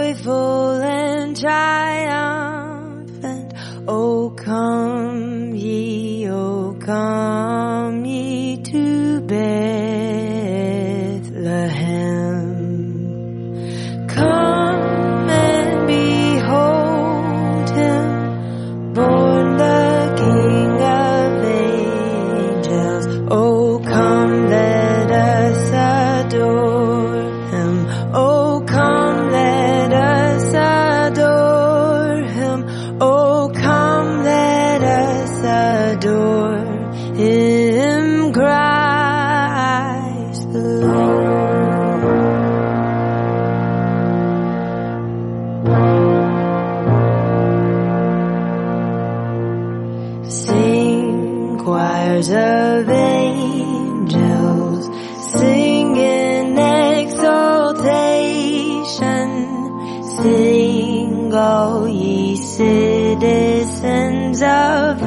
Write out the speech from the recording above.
joyful and triumphant. O come ye, O come. Sing choirs of angels, sing in exaltation, sing all ye citizens of